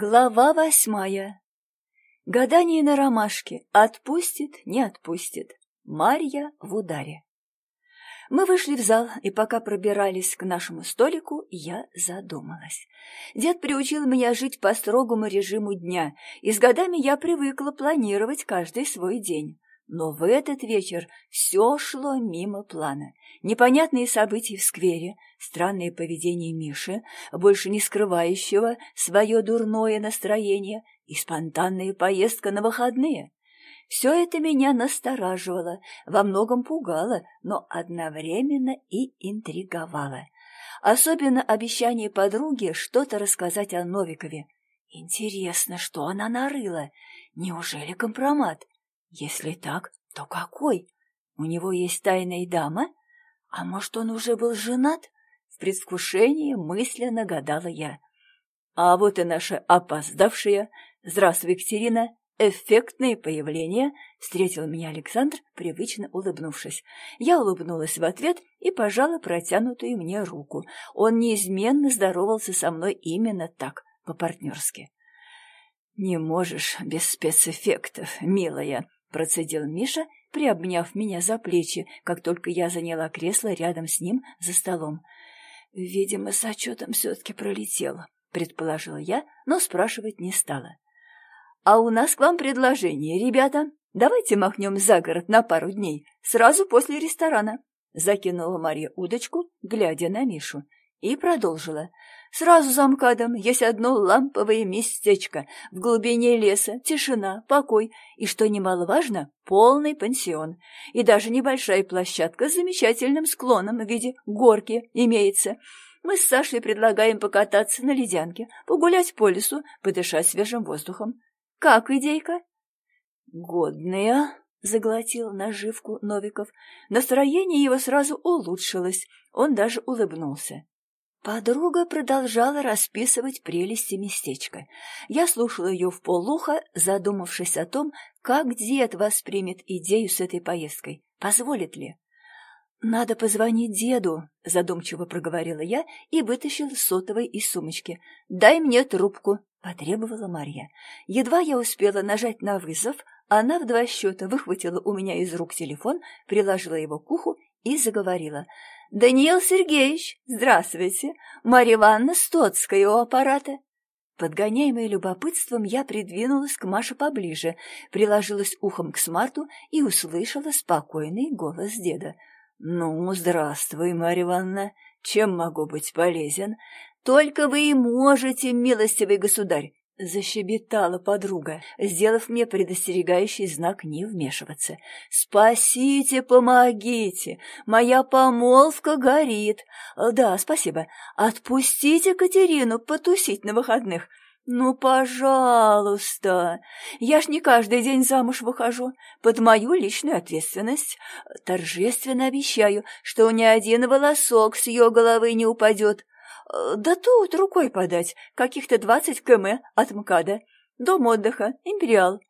Глава восьмая. Гадание на ромашке. Отпустит, не отпустит. Марья в ударе. Мы вышли в зал, и пока пробирались к нашему столику, я задумалась. Дед приучил меня жить по строгому режиму дня, и с годами я привыкла планировать каждый свой день. Но в этот вечер все шло мимо плана. Непонятные события в сквере, странное поведение Миши, больше не скрывающего свое дурное настроение, и спонтанная поездка на выходные. Все это меня настораживало, во многом пугало, но одновременно и интриговало. Особенно обещание подруги что-то рассказать о Новикове. Интересно, что она нарыла? Неужели компромат? Если так, то какой? У него есть тайная дама? А может, он уже был женат? В предвкушении мысленно гадала я. А вот и наша опоздавшая. Здравствуй, Екатерина. Эффектное появление, встретил меня Александр, привычно улыбнувшись. Я улыбнулась в ответ и пожала протянутую мне руку. Он неизменно здоровался со мной именно так, по-партнерски. «Не можешь без спецэффектов, милая», Процедил Миша, приобняв меня за плечи, как только я заняла кресло рядом с ним за столом. «Видимо, с отчетом все-таки пролетело», — предположила я, но спрашивать не стала. «А у нас к вам предложение, ребята. Давайте махнем за город на пару дней, сразу после ресторана», — закинула Марья удочку, глядя на Мишу, и продолжила. Сразу за МКАДом есть одно ламповое местечко в глубине леса, тишина, покой и, что немаловажно, полный пансион. И даже небольшая площадка с замечательным склоном в виде горки имеется. Мы с Сашей предлагаем покататься на ледянке, погулять по лесу, подышать свежим воздухом. Как идейка? Годная, заглотил наживку Новиков. Настроение его сразу улучшилось, он даже улыбнулся. Подруга продолжала расписывать прелести местечка. Я слушала ее в полуха, задумавшись о том, как дед воспримет идею с этой поездкой. Позволит ли? «Надо позвонить деду», — задумчиво проговорила я и вытащила сотовой из сумочки. «Дай мне трубку», — потребовала Марья. Едва я успела нажать на вызов, она в два счета выхватила у меня из рук телефон, приложила его к уху и заговорила — «Даниил Сергеевич, здравствуйте! Марья Ивановна Стоцкая у аппарата!» Подгоняемая любопытством, я придвинулась к Маше поближе, приложилась ухом к смарту и услышала спокойный голос деда. «Ну, здравствуй, Марья Ивановна! Чем могу быть полезен? Только вы и можете, милостивый государь! — защебетала подруга, сделав мне предостерегающий знак не вмешиваться. «Спасите, помогите! Моя помолвка горит! Да, спасибо. Отпустите Катерину потусить на выходных. Ну, пожалуйста! Я ж не каждый день замуж выхожу, под мою личную ответственность. Торжественно обещаю, что ни один волосок с ее головы не упадет. Э, да тут рукой подать, каких-то двадцать км от МКАДа. Дом отдыха, Империал.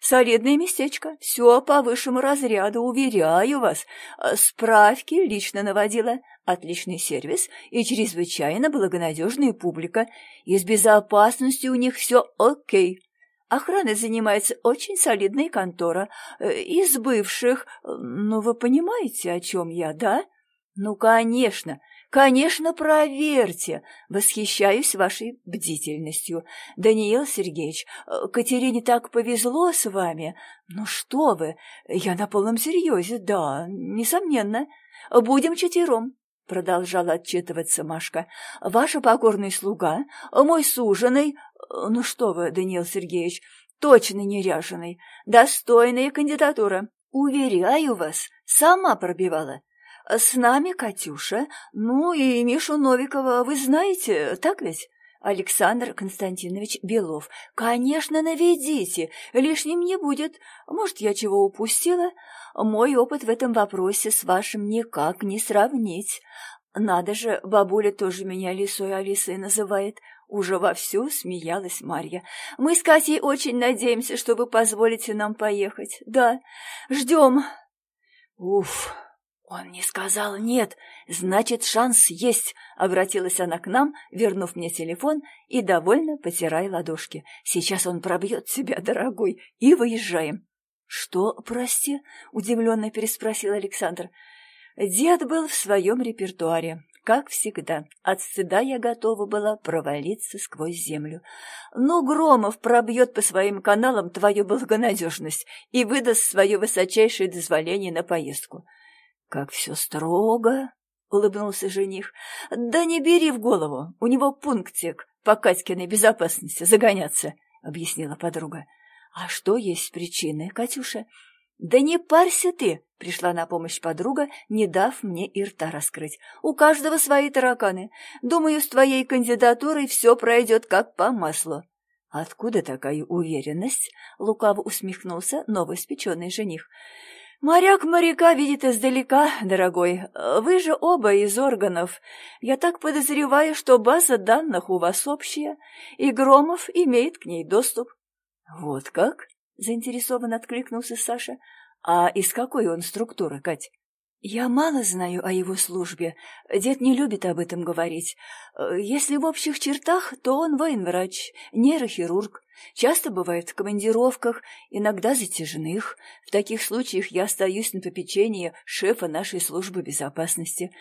Солидное местечко, все по высшему разряду, уверяю вас. Э, справки лично наводила, отличный сервис и чрезвычайно благонадежная публика. И с безопасностью у них все окей. Охраной занимается очень солидная контора. Э, из бывших, ну вы понимаете, о чем я, да? Ну, конечно, «Конечно, проверьте! Восхищаюсь вашей бдительностью. Даниил Сергеевич, э, Катерине так повезло с вами. Ну что вы, я на полном серьезе, да, несомненно. Будем четвером». Продолжала отчитываться Машка. «Ваша покорный слуга, мой суженый... Ну что вы, Даниил Сергеевич, точно неряженый, достойная кандидатура. Уверяю вас, сама пробивала. С нами Катюша, ну и Мишу Новикова вы знаете, так ведь? Александр Константинович Белов. Конечно, наведите, лишним не будет. Может, я чего упустила? Мой опыт в этом вопросе с вашим никак не сравнить. Надо же, бабуля тоже меня лисой Алисой называет. Уже вовсю смеялась Марья. Мы с Катей очень надеемся, что вы позволите нам поехать. Да, ждем. Уф, «Он не сказал нет, значит, шанс есть», — обратилась она к нам, вернув мне телефон и довольно потирая ладошки. «Сейчас он пробьет себя, дорогой, и выезжаем». «Что, прости?» — удивленно переспросил Александр. Дед был в своем репертуаре, как всегда. От стыда я готова была провалиться сквозь землю. Но Громов пробьет по своим каналам твою благонадежность и выдаст свое высочайшее дозволение на поездку. «Как все строго!» — улыбнулся жених. «Да не бери в голову, у него пунктик по Катькиной безопасности загоняться», — объяснила подруга. «А что есть причины, Катюша?» «Да не парься ты!» — пришла на помощь подруга, не дав мне и рта раскрыть. «У каждого свои тараканы. Думаю, с твоей кандидатурой все пройдет как по маслу». «Откуда такая уверенность?» — лукаво усмехнулся новоиспеченный жених. «Моряк моряка видит издалека, дорогой. Вы же оба из органов. Я так подозреваю, что база данных у вас общая, и Громов имеет к ней доступ». «Вот как?» — заинтересованно откликнулся Саша. «А из какой он структуры, Кать?» «Я мало знаю о его службе. Дед не любит об этом говорить. Если в общих чертах, то он военврач, нейрохирург. Часто бывает в командировках, иногда затяжных. В таких случаях я остаюсь на попечении шефа нашей службы безопасности.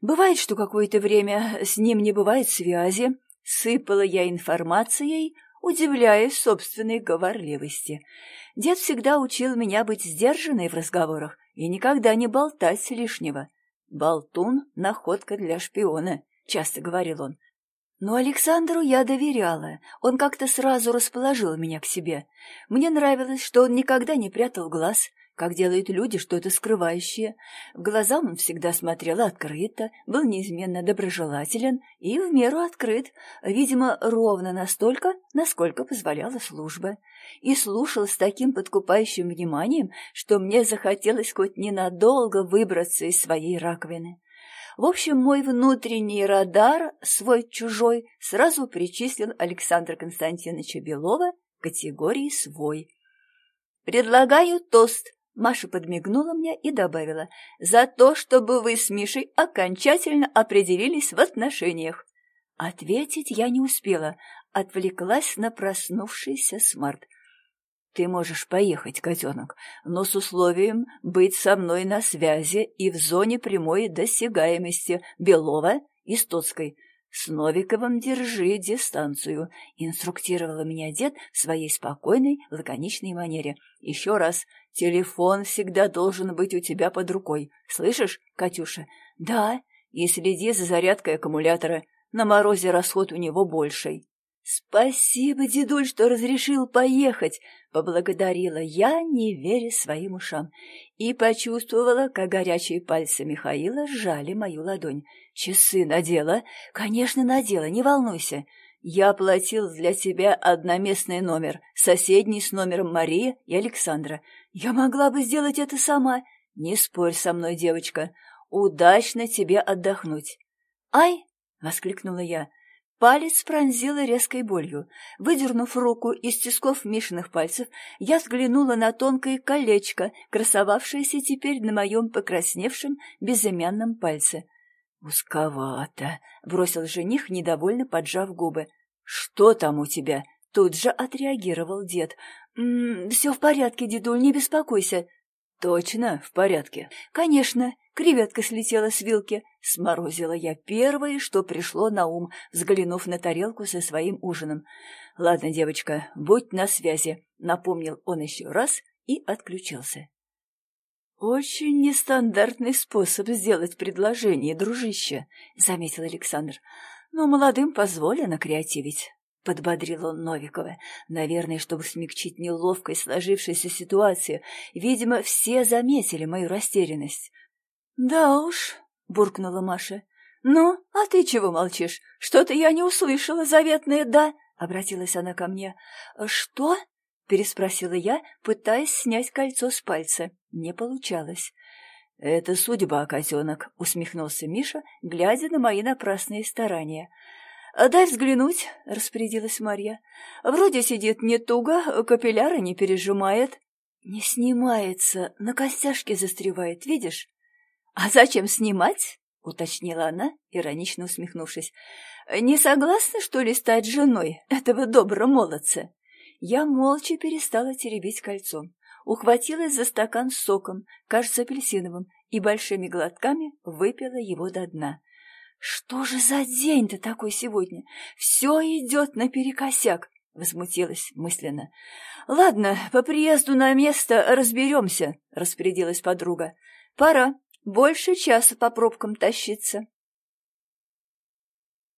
Бывает, что какое-то время с ним не бывает связи. Сыпала я информацией, удивляясь собственной говорливости. Дед всегда учил меня быть сдержанной в разговорах и никогда не болтать лишнего. «Болтун — находка для шпиона», — часто говорил он. Но Александру я доверяла, он как-то сразу расположил меня к себе. Мне нравилось, что он никогда не прятал глаз, как делают люди, что-то скрывающее. В глаза он всегда смотрел открыто, был неизменно доброжелателен и в меру открыт, видимо, ровно настолько, насколько позволяла служба. И слушал с таким подкупающим вниманием, что мне захотелось хоть ненадолго выбраться из своей раковины. В общем, мой внутренний радар, свой-чужой, сразу причислил Александра Константиновича Белова к категории «свой». «Предлагаю тост», Маша подмигнула мне и добавила, «За то, чтобы вы с Мишей окончательно определились в отношениях». Ответить я не успела, отвлеклась на проснувшийся смарт. «Ты можешь поехать, котенок, но с условием быть со мной на связи и в зоне прямой досягаемости Белова и Стоцкой. «С Новиковым держи дистанцию», — инструктировала меня дед в своей спокойной, лаконичной манере. «Еще раз, телефон всегда должен быть у тебя под рукой. Слышишь, Катюша?» «Да». «И следи за зарядкой аккумулятора. На морозе расход у него больший». «Спасибо, дедуль, что разрешил поехать», — поблагодарила я, не веря своим ушам, и почувствовала, как горячие пальцы Михаила сжали мою ладонь. «Часы надела?» «Конечно, надела, не волнуйся. Я оплатил для тебя одноместный номер, соседний с номером Марии и Александра. Я могла бы сделать это сама. Не спорь со мной, девочка. Удачно тебе отдохнуть». «Ай!» — воскликнула я. Палец пронзила резкой болью. Выдернув руку из тисков Мишиных пальцев, я взглянула на тонкое колечко, красовавшееся теперь на моем покрасневшем безымянном пальце. «Узковато», — бросил жених, недовольно поджав губы. «Что там у тебя?» — тут же отреагировал дед. «М -м, «Все в порядке, дедуль, не беспокойся». «Точно в порядке?» «Конечно. Креветка слетела с вилки. Сморозила я первое, что пришло на ум, взглянув на тарелку со своим ужином. «Ладно, девочка, будь на связи», — напомнил он еще раз и отключился. «Очень нестандартный способ сделать предложение, дружище», — заметил Александр. «Но молодым позволено креативить». — подбодрил он Новикова. Наверное, чтобы смягчить неловкость сложившейся ситуации. Видимо, все заметили мою растерянность. «Да уж», — буркнула Маша. «Ну, а ты чего молчишь? Что-то я не услышала, заветное «да», — обратилась она ко мне. «Что?» — переспросила я, пытаясь снять кольцо с пальца. Не получалось. «Это судьба, котенок», — усмехнулся Миша, глядя на мои напрасные старания. «Дай взглянуть», — распорядилась Марья. «Вроде сидит не туго, капилляры не пережимает». «Не снимается, на костяшке застревает, видишь?» А зачем снимать? — уточнила она, иронично усмехнувшись. «Не согласна, что ли, стать женой этого доброго молодца?» Я молча перестала теребить кольцо, ухватилась за стакан с соком, кажется, апельсиновым, и большими глотками выпила его до дна. «Что же за день-то такой сегодня? Все идет наперекосяк!» — возмутилась мысленно. «Ладно, по приезду на место разберемся», — распорядилась подруга. «Пора. Больше часа по пробкам тащиться».